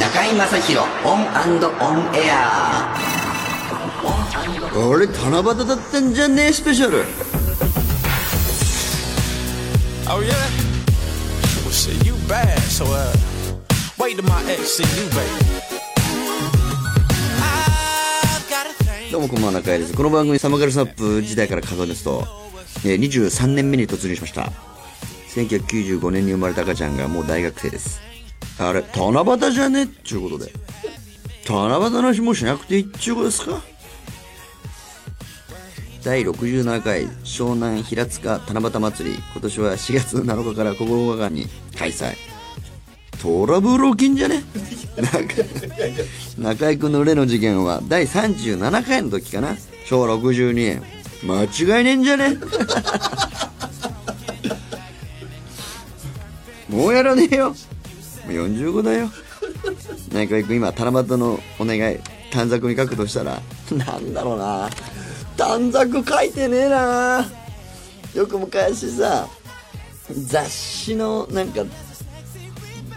中居正広 ON & ON AIR 俺七夕だったんじゃねえスペシャル Oh yeah? Well shit, you bad, so uh wait till my ex see you, baby. どうもこんばんは中居です。この番組 Some girl SMAP 時代から数えですと、え23年目に突入しました。1995年に生まれた赤ちゃんがもう大学生です。あれ七夕じゃね？っちゅうことで。七夕の日もしなくていいっちゅうことですか？第67回湘南平塚七夕祭り。今年は4月7日から9日間に開催。トラブル起きんじゃね？中中居君の例の事件は第37回の時かな。昭和62年間違いねえんじゃね？もうやらねえよ。もう45だよ。中居君今七夕のお願い短冊に書くとしたらなんだろうな。短冊書いてねえな。よく昔さ雑誌のなんか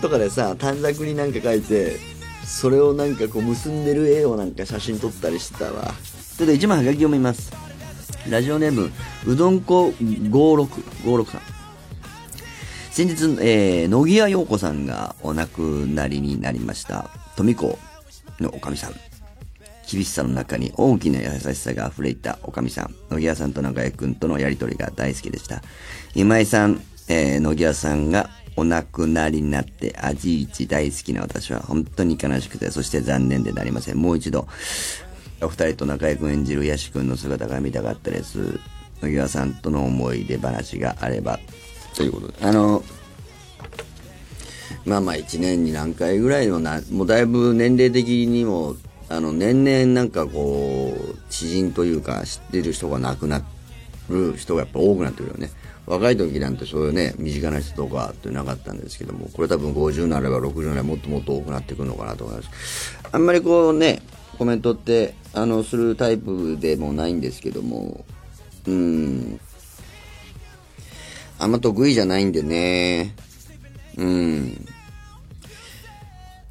とかでさ短冊になんか書いてそれをなんかこう結んでる絵をなんか写真撮ったりしてたわ。ちょっと一枚はがき読みます。ラジオネームうどんこ5656さん。先日、えー、野木屋陽子さんがお亡くなりになりました富子のおかみさん。厳しさの中に大きな優しさが溢れたおかみさん。野木屋さんと中居君とのやりとりが大好きでした。今井さん、えー、野木屋さんがお亡くなりになって味一大好きな私は本当に悲しくてそして残念でなりません。もう一度お二人と中居君演じるヤシ君の姿が見たかったです。野際さんとの思い出話があれば。ということで。あのまあまあ1年に何回ぐらいのなもうだいぶ年齢的にもあの年々なんかこう知人というか知ってる人が亡くなる人がやっぱ多くなってくるよね。若い時なんてそういうね身近な人とかってなかったんですけどもこれ多分50になれば60になればもっともっと多くなってくるのかなと思います。あんまりこうねコメントってあのするタイプでもないんですけどもうん。あんま得意じゃないんでね。うん。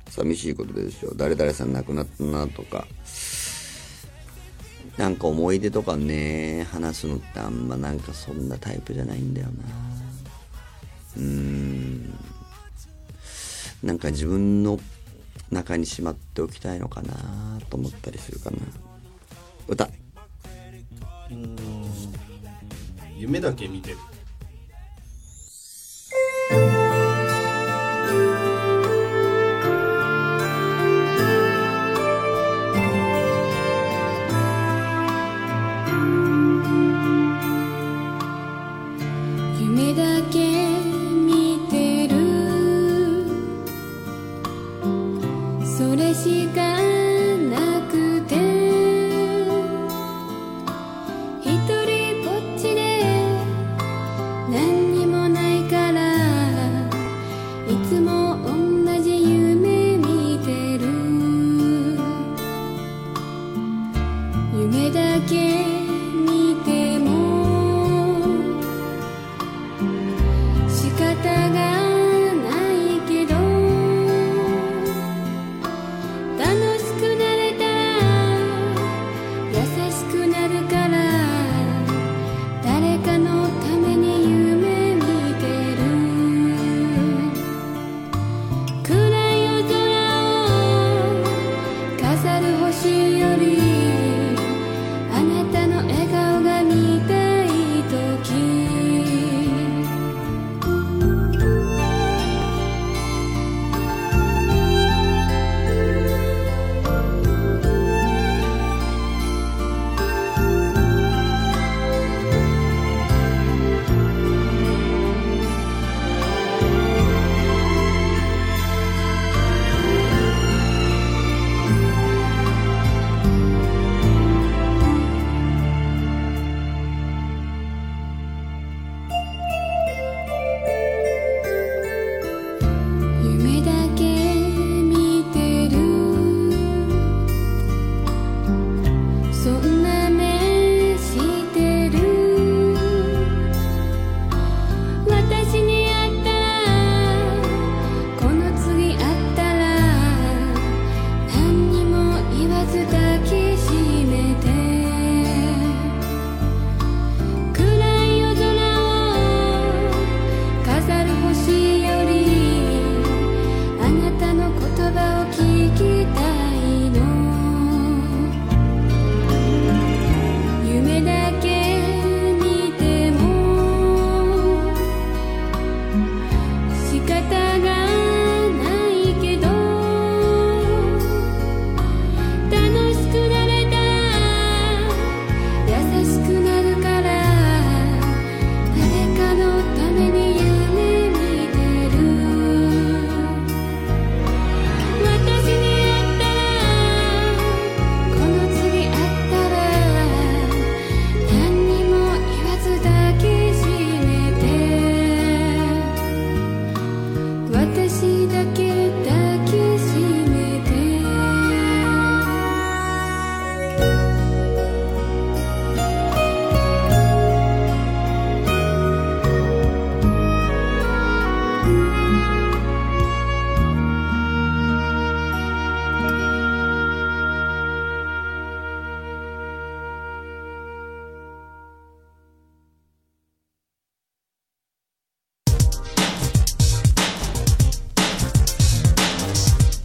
寂しいことですよ。誰々さん亡くなったなとか。なんか思い出とかね話すのってあんまなんかそんなタイプじゃないんだよな。うーん。なんか自分の中にしまっておきたいのかなと思ったりするかな。歌。うん。夢だけ見てる。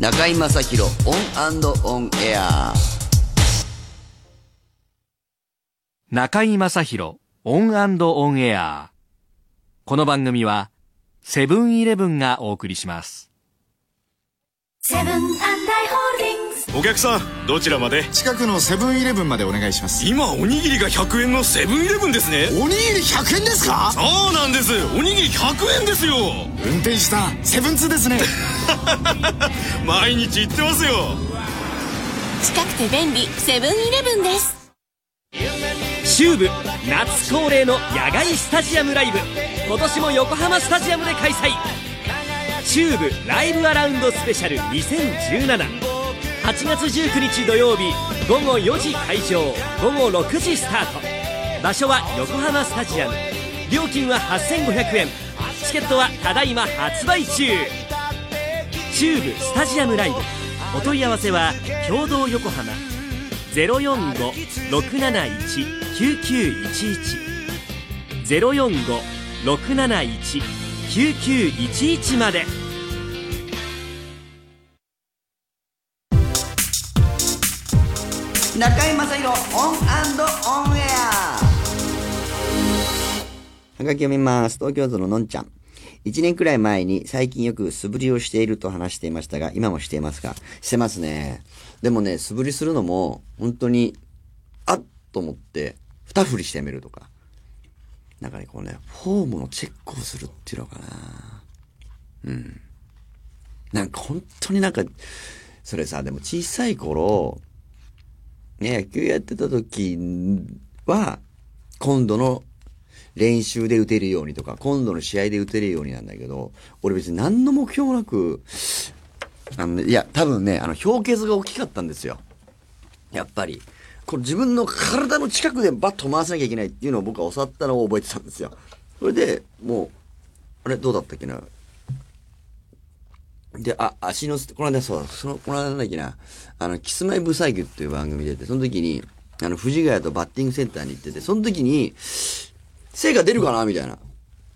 中居正広 ON & ON AIR。中居正広 ON & ON AIR。この番組はセブンイレブンがお送りします。セブン&アイ・ホールディングスお客さんどちらまで？近くのセブンイレブンまでお願いします。今おにぎりが100円のセブンイレブンですね。おにぎり100円ですか？そうなんです。おにぎり100円ですよ。運転したセブンツーですね。毎日行ってますよ。近くて便利セブンイレブンです。中部夏恒例の野外スタジアムライブ。今年も横浜スタジアムで開催中部ライブアラウンドスペシャル20178月19日土曜日午後4時会場午後6時スタート。場所は横浜スタジアム。料金は8500円。チケットはただいま発売中。中部スタジアムライブ。お問い合わせはキョードー横浜。045-671-9911 045-671-9911まで中居正広 ON & ON AIRはがき読みます。東京都ののんちゃん。一年くらい前に最近よく素振りをしていると話していましたが、今もしていますか？してますね。でもね、素振りするのも、本当に、あっと思って、二振りしてみるとか。なんかね、こうね、フォームのチェックをするっていうのかな。うん。なんか本当になんか、それさ、でも小さい頃、ね、野球やってた時は、今度の練習で打てるようにとか、今度の試合で打てるようになんだけど、俺別に何の目標もなく、あのね、いや、多分ね、あの、氷結が大きかったんですよ。やっぱり。これ自分の体の近くでバット回さなきゃいけないっていうのを僕は教わったのを覚えてたんですよ。それで、もう、あれ、どうだったっけな？で、あ、足の、この間そうだ、その、この間なんだっけな、あの、キスマイブサイクっていう番組出て、その時に、あの、藤ヶ谷とバッティングセンターに行ってて、その時に、成果出るかな？みたいな。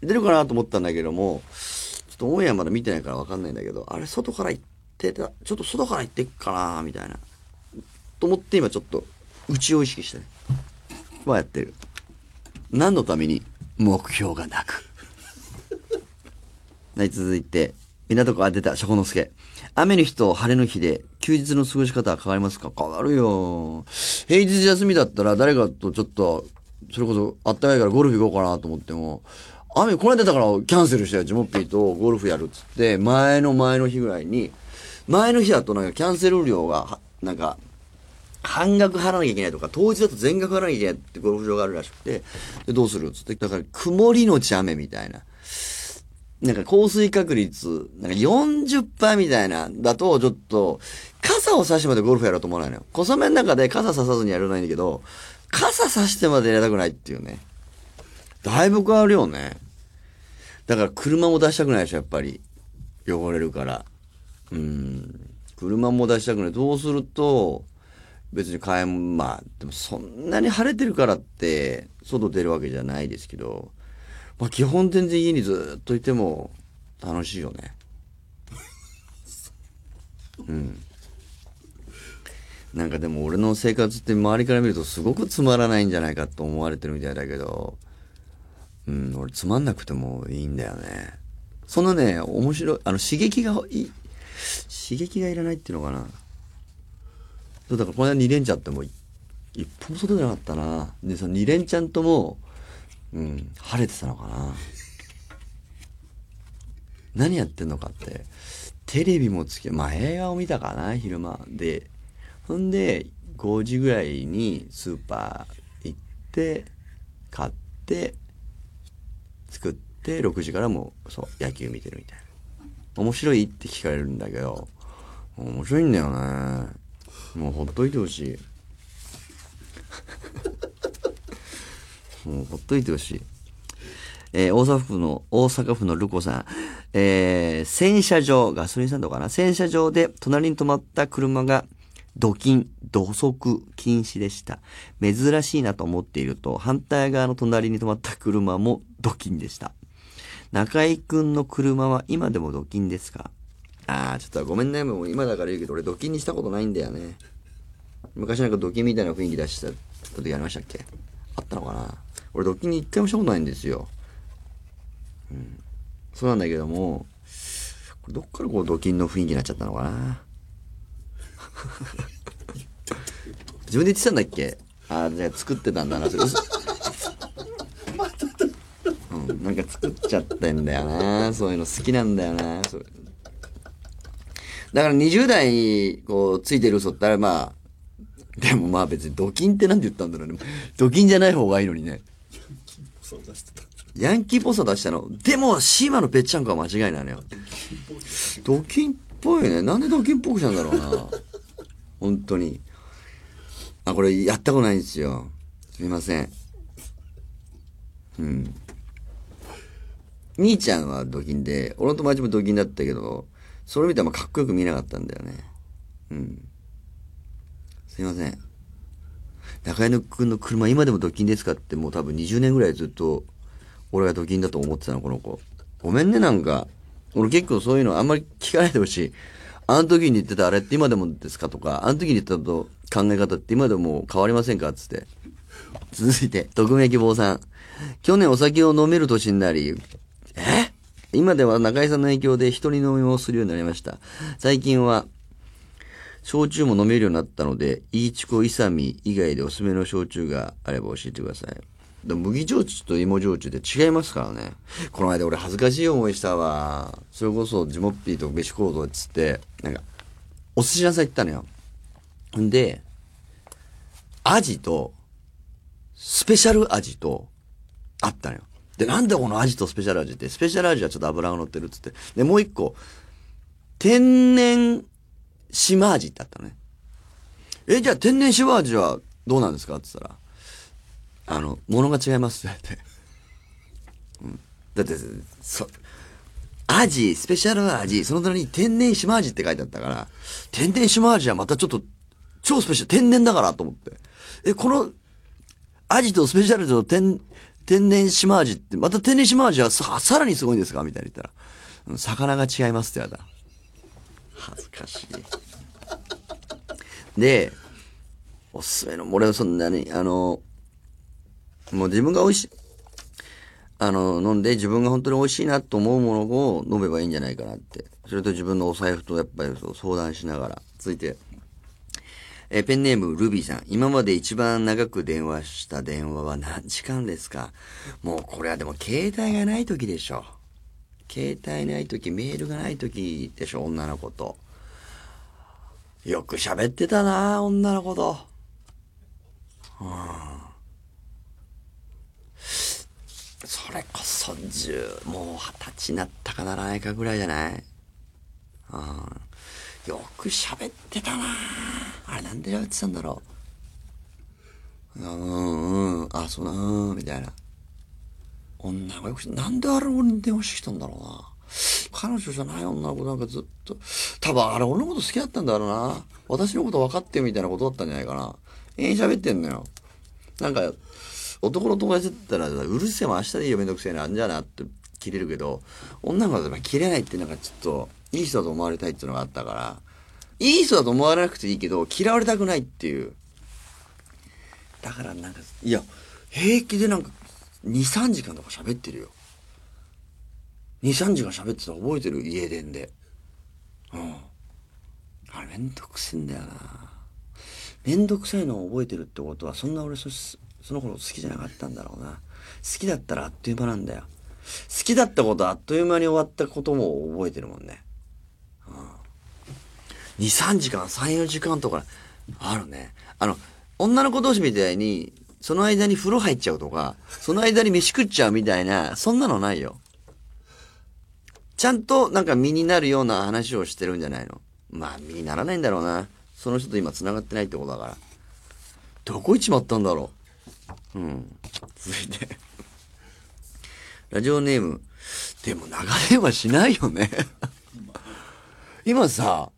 出るかなと思ったんだけども、ちょっとオンエアまだ見てないからわかんないんだけど、あれ、外から行ってた、ちょっと外から行ってっかな？みたいな。と思って今ちょっと、内を意識してね。はやってる。何のために目標がなく。はい、続いて、港区あ、出た、ショコノスケ。雨の日と晴れの日で、休日の過ごし方は変わりますか？変わるよ。平日休みだったら誰かとちょっと、それこそあったかいからゴルフ行こうかなと思っても、雨、この間だからキャンセルしたよ。ジモッピーとゴルフやるっつって、前の前の日ぐらいに、前の日だとなんかキャンセル料が、なんか、半額払わなきゃいけないとか、当日だと全額払わなきゃいけないってゴルフ場があるらしくて、で、どうするっつって、だから曇りのち雨みたいな。なんか降水確率、なんか40%みたいな、だとちょっと、傘を差してまでゴルフやろうと思わないのよ。小雨の中で傘差さずにやらないんだけど、傘差してまでやりたくないっていうね。だいぶ変わるよね。だから車も出したくないでしょ、やっぱり。汚れるから。うん。車も出したくない。どうすると、別に買えん、まあ、でもそんなに晴れてるからって、外出るわけじゃないですけど、まあ基本全然家にずっといても楽しいよね。うん。なんかでも俺の生活って周りから見るとすごくつまらないんじゃないかと思われてるみたいだけど、うん、俺つまんなくてもいいんだよね。そんなね、面白い、あの刺激がいい、刺激がいらないっていうのかな。そうだからこの間2連チャンってもう一歩も外出なかったな。で、その2連チャンとも、うん、晴れてたのかな。何やってんのかって、テレビもつけ、まあ映画を見たかな、昼間。で、ほんで、5時ぐらいにスーパー行って、買って、作って、6時からも、そう、野球見てるみたいな。面白いって聞かれるんだけど、面白いんだよね。もうほっといてほしい。もうほっといてほしい。えー大阪府の、大阪府のルコさん。えー洗車場、ガソリンスタンドかな？洗車場で隣に止まった車が、土金、土足禁止でした。珍しいなと思っていると、反対側の隣に止まった車も土金でした。中井くんの車は今でも土金ですか？ああ、ちょっとごめんね。もう今だから言うけど、俺ドキンにしたことないんだよね。昔なんかドキンみたいな雰囲気出した時ありましたっけ？あったのかな？俺ドキンに一回もしたことないんですよ。うん。そうなんだけども、これどっからこうドキンの雰囲気になっちゃったのかな？自分で言ってたんだっけ？ああ、じゃあ作ってたんだな。それ嘘 うん、なんか作っちゃってんだよな。そういうの好きなんだよな。そうだから20代、こう、ついてる嘘ってあれまあ、でもまあ別にドキンってなんて言ったんだろうね。ドキンじゃない方がいいのにね。ヤンキーっぽさ出したの。でも、シーマのぺっちゃんこは間違いないのよ。ドキンっぽいね。なんでドキンっぽくしたんだろうな。本当に。あ、これやったことないんですよ。すみません。うん。兄ちゃんはドキンで、俺の友達もドキンだったけど、それ見てあんまかっこよく見えなかったんだよね。うん。すいません。中山くんの車今でもドキンですかってもう多分20年ぐらいずっと俺がドキンだと思ってたの、この子。ごめんね、なんか。俺結構そういうのあんまり聞かないでほしい。あの時に言ってたあれって今でもですかとか、あの時に言ったと考え方って今でも変わりませんかつって。続いて、匿名希望さん。去年お酒を飲める年になり、え？今では中井さんの影響で一人飲みもするようになりました。最近は、焼酎も飲めるようになったので、イーチコ、イサミ以外でおすすめの焼酎があれば教えてください。で麦焼酎と芋焼酎って違いますからね。この間俺恥ずかしい思いしたわ。それこそジモッピーと飯行動っつって、なんか、お寿司屋さん行ったのよ。んで、アジと、スペシャル味と、あったのよ。で、なんでこのアジとスペシャル味って、スペシャル味はちょっと油が乗ってるっつって。で、もう一個、天然島味ってあったのね。え、じゃあ天然島味はどうなんですか？って言ったら、あの、物が違いますって言われて。うん。だって、そ、味、スペシャル味、その隣に天然島味って書いてあったから、天然島味はまたちょっと、超スペシャル、天然だからと思って。え、この、味とスペシャルと天、天然島味って、また天然島味はさ、さらにすごいんですか？みたいに言ったら、魚が違いますって言われた。恥ずかしい。で、おすすめの、俺はそんなに、あの、もう自分が美味しい、あの、飲んで自分が本当に美味しいなと思うものを飲めばいいんじゃないかなって。それと自分のお財布とやっぱり相談しながら。続いて、えーペンネームルビーさん。今まで一番長く電話した電話は何時間ですか？もうこれはでも携帯がない時でしょ。携帯ない時、メールがない時でしょ、女の子と。よく喋ってたな女の子と。うんそれこそ十、もう二十歳になったかならないかぐらいじゃない？うん。よく喋ってたなあれなんで喋ってたんだろう。うん、うん、あ、そうな、うん、みたいな。女の子よく、なんであれ俺に電話してきたんだろうな。彼女じゃない女の子なんかずっと、多分あれ俺のこと好きだったんだろうな。私のこと分かってみたいなことだったんじゃないかな。ええ喋ってんのよ。なんか、男の友達だったら、うるせえも明日でいいよめんどくせえな、あんじゃなって切れるけど、女の子だと切れないっていうのがちょっと、いい人だと思われたいっていうのがあったから、いい人だと思われなくていいけど、嫌われたくないっていう。だからなんか、いや、平気でなんか、2、3時間とか喋ってるよ。2、3時間喋ってたの覚えてる？家電で。うん。あれめんどくせえんだよな。めんどくさいのを覚えてるってことは、そんな俺そ、その頃好きじゃなかったんだろうな。好きだったらあっという間なんだよ。好きだったことあっという間に終わったことも覚えてるもんね。うん。2、3時間、3、4時間とか、あるね。あの、女の子同士みたいに、その間に風呂入っちゃうとか、その間に飯食っちゃうみたいな、そんなのないよ。ちゃんとなんか身になるような話をしてるんじゃないのまあ身にならないんだろうな。その人と今繋がってないってことだから。どこ行っちまったんだろう。うん。続いて。ラジオネーム。でも長電話しないよね。今さ、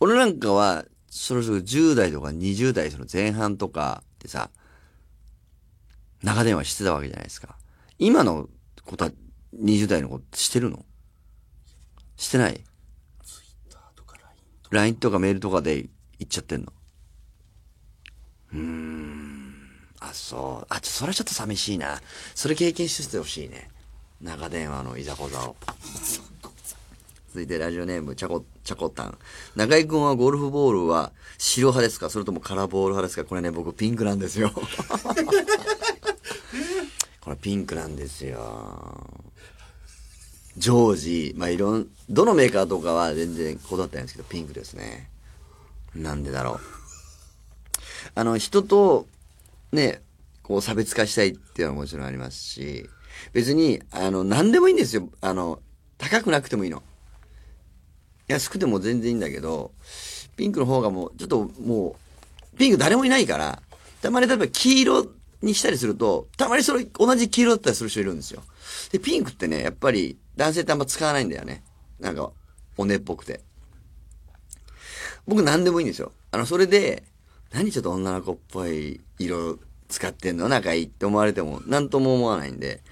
俺なんかは、そろそろ10代とか20代その前半とかでさ、長電話してたわけじゃないですか。今の子た、20代の子してるの？してない ?LINE とかメールとかで行っちゃってんのうーん。あ、そう。あ、ちょ、それはちょっと寂しいな。それ経験しててほしいね。長電話のいざこざを。続いてラジオネーム、ちゃこ、ちゃこたん。中井くんはゴルフボールは白派ですか？それともカラーボール派ですか？これね、僕ピンクなんですよ。これピンクなんですよ。ジョージ、まあ、いろん、どのメーカーとかは全然こだわってないんですけど、ピンクですね。なんでだろう。あの、人と、ね、こう差別化したいっていうのはもちろんありますし、別に、あの、何でもいいんですよ。あの、高くなくてもいいの。安くても全然いいんだけど、ピンクの方がもう、ちょっともう、ピンク誰もいないから、たまに例えば黄色にしたりすると、たまにそれ同じ黄色だったりする人いるんですよ。で、ピンクってね、やっぱり男性ってあんま使わないんだよね。なんか、おねっぽくて。僕何でもいいんですよ。あの、それで、何ちょっと女の子っぽい色使ってんの？仲いいって思われても何とも思わないんで、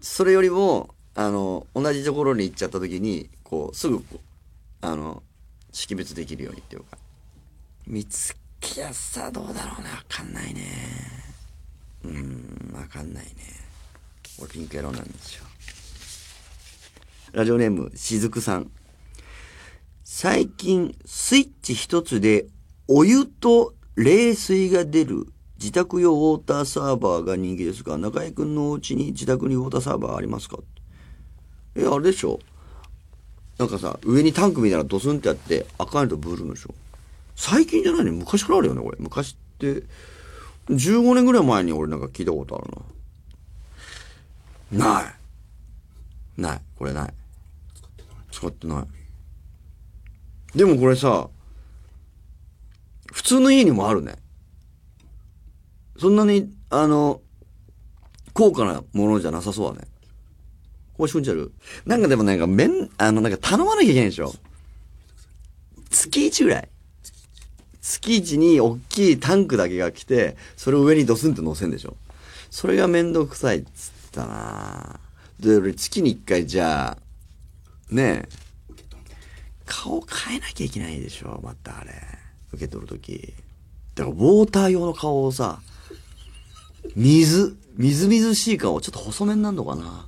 それよりも、あの、同じところに行っちゃった時に、こう、すぐこう、あの、識別できるようにっていうか。見つけやすさどうだろうな。わかんないね。うん、わかんないね。俺ピンク野郎なんですよ。ラジオネーム、しずくさん。最近、スイッチ一つで、お湯と冷水が出る自宅用ウォーターサーバーが人気ですが、中井くんのお家に自宅にウォーターサーバーありますか？え、あれでしょ？なんかさ、上にタンクみたいなドスンってやって、赤いとブルーのでしょ最近じゃないの？昔からあるよね、これ。昔って、15年ぐらい前に俺なんか聞いたことあるな。ない。ない。これない。使ってない。でもこれさ、普通の家にもあるね。そんなに、あの、高価なものじゃなさそうだね。これしゅんちゃるなんかでもなんか、めん、あの、なんか頼まなきゃいけないでしょ月1ぐらい。月1に大きいタンクだけが来て、それを上にドスンって乗せんでしょそれがめんどくさいっつったなで、俺月に1回じゃあ、ねえ、顔変えなきゃいけないでしょまたあれ。受け取るとき。だから、ウォーター用の顔をさ、水、みずみずしい顔、ちょっと細めになるのかな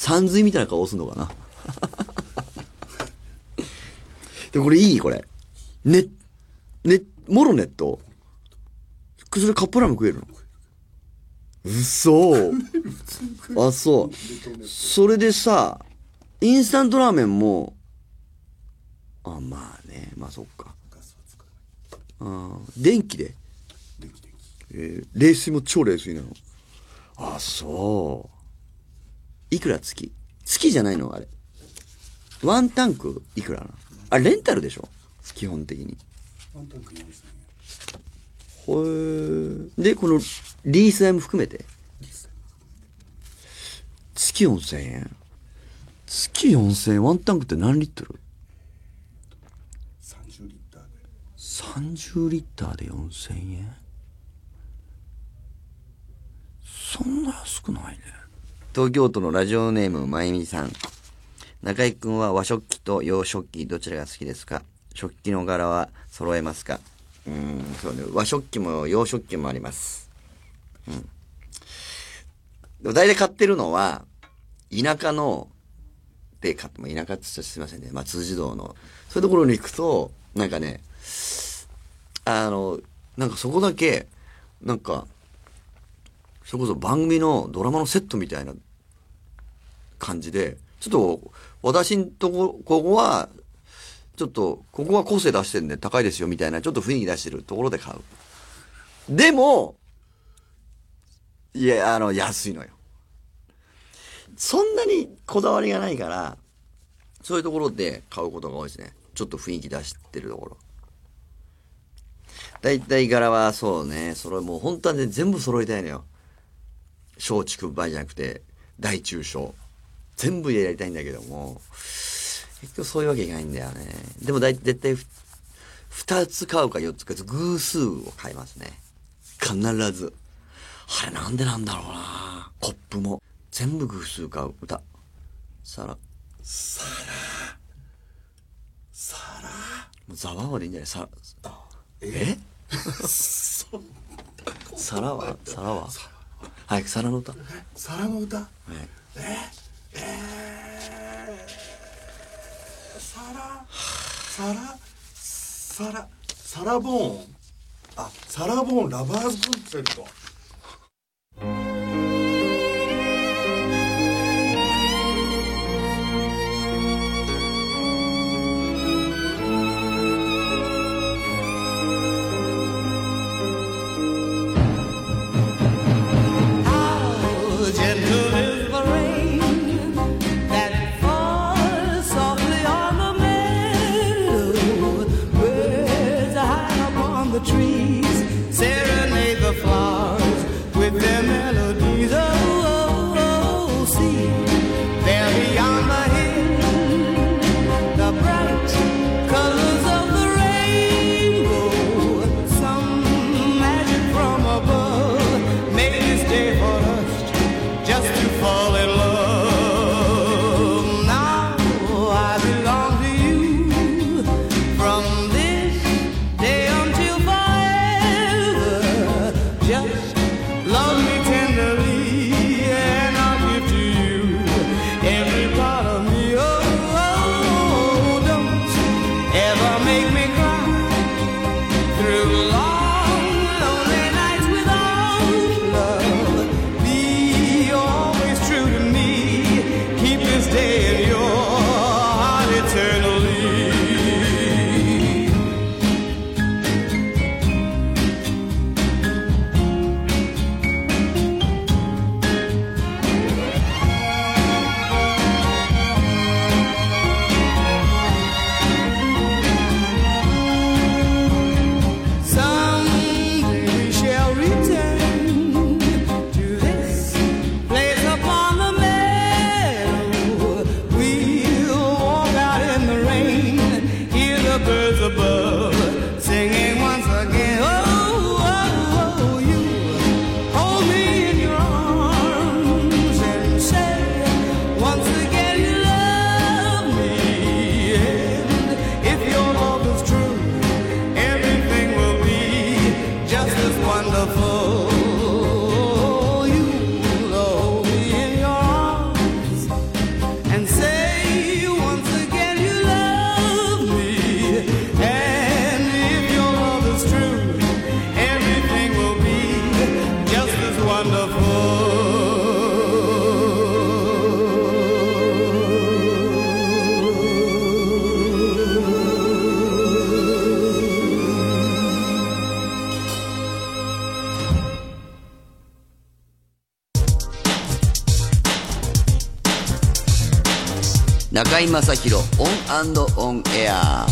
山水みたいな顔すんのかな で、これいいこれ。ね、ね、モロネット。それカップラーメン食えるの？嘘 あ、そう。それでさ、インスタントラーメンも、あ、まあね、まあそっか。あ電気で？えー冷水も超冷水なのあ、そう。いくら月？月じゃないの？あれ。ワンタンクいくらなの？あ、レンタルでしょ？基本的に。ワンタンクほえ。で、このリース代も含めて？月4000円。月4000円？ワンタンクって何リットル ?30 リッターで30リッターで4000円？そんな安くないね。東京都のラジオネームまゆみさん。中井くんは和食器と洋食器どちらが好きですか？食器の柄は揃えますか？うん、そうね。和食器も洋食器もあります。うん。でも大体買ってるのは、田舎の、で買って、まあ田舎って言ったらすいませんね。まあ通じ道の。そういうところに行くと、なんかね、あの、なんかそこだけ、なんか、それこそ番組のドラマのセットみたいな感じで、ちょっと、私んとこ、ここは、ちょっと、ここは個性出してるんで高いですよみたいな、ちょっと雰囲気出してるところで買う。でも、いや、あの、安いのよ。そんなにこだわりがないから、そういうところで買うことが多いですね。ちょっと雰囲気出してるところ。だいたい柄はそうね、それもう本当はね、全部揃えたいのよ。小畜梅じゃなくて、大中小。全部やりたいんだけども、結局そういうわけいかないんだよね。でもだい絶対ふ、二つ買うか四つか偶数を買いますね。必ず。あれなんでなんだろうなコップも。全部偶数買う。歌。皿。皿。ザワーワでいいんじゃない？さ、え？皿は？皿は？はい、皿の歌。皿の歌？はい。皿。皿。皿。皿ボーン。あ皿ボーンラバーズコンセルト中居正広 ON & ON AIR。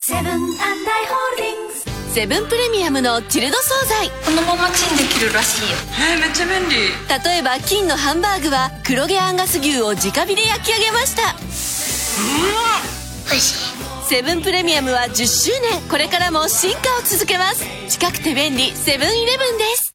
セブン&アイ・ホールディングスセブンプレミアムのチルド惣菜。このままチンできるらしいよ。えー、めっちゃ便利。例えば金のハンバーグは黒毛アンガス牛を直火で焼き上げました。うまおいしいセブンプレミアムは10周年これからも進化を続けます。近くて便利。セブンイレブンです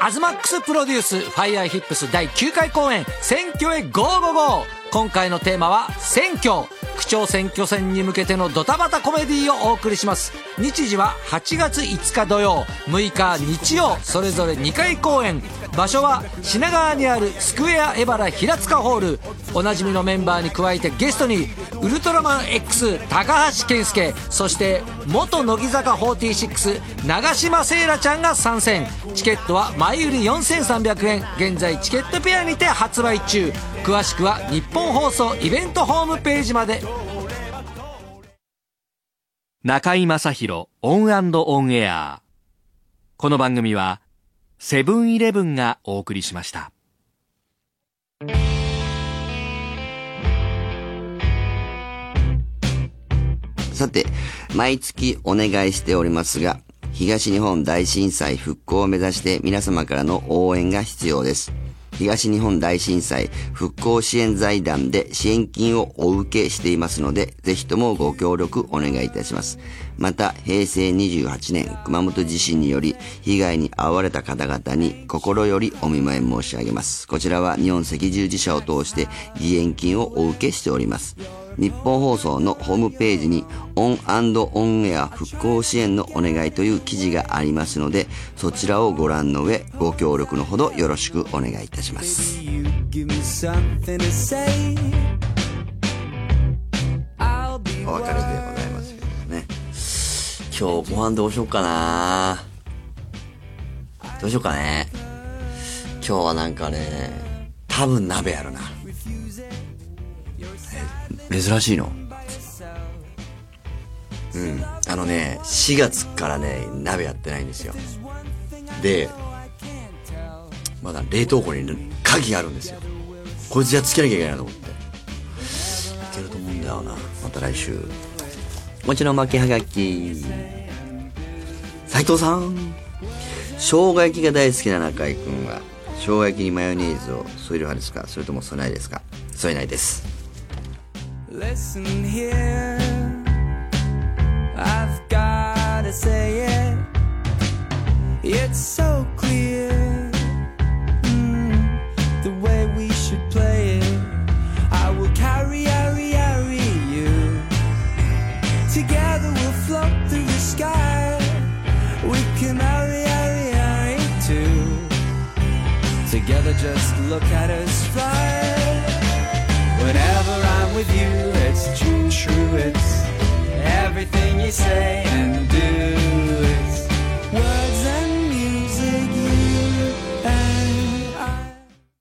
アズマックスプロデュースファイアーヒップス第9回公演選挙へ Go Go Go。今回のテーマは選挙。区長選挙戦に向けてのドタバタコメディをお送りします。日時は8月5日土曜6日日曜それぞれ2回公演。場所は品川にあるスクエアエバラ平塚ホール。おなじみのメンバーに加えてゲストにウルトラマン X 高橋健介そして元乃木坂46永島聖羅ちゃんが参戦。チケットは前売り4300円。現在チケットぴあにて発売中。詳しくはニッポン放送イベントホームページまで。中居正広 ON & ON AIR。この番組はセブンイレブンがお送りしました。さて、毎月お願いしておりますが、東日本大震災復興を目指して皆様からの応援が必要です。東日本大震災復興支援財団で支援金をお受けしていますので、ぜひともご協力お願いいたします。また、平成28年熊本地震により被害に遭われた方々に心よりお見舞い申し上げます。こちらは日本赤十字社を通して義援金をお受けしております。ニッポン放送のホームページに ON & ON AIR 復興支援のお願いという記事がありますので、そちらをご覧の上、ご協力のほどよろしくお願いいたします。お別れです。今日ご飯どうしようかなどうしようかね。今日はなんかね、多分鍋やるな。え珍しいの？うん。あのね、4月からね、鍋やってないんですよ。で、まだ冷凍庫に鍵があるんですよ。こいつやっつけなきゃいけないなと思って。いけると思うんだよな。また来週。もちろん巻きはがき。斉藤さん。生姜焼きが大好きな中井くんは、生姜焼きにマヨネーズを添える派ですか？それとも添えないですか？添えないです。Listen here, I've gotta say it. It's so just look at us fly. Whenever I'm with you, it's true, true. It's everything you say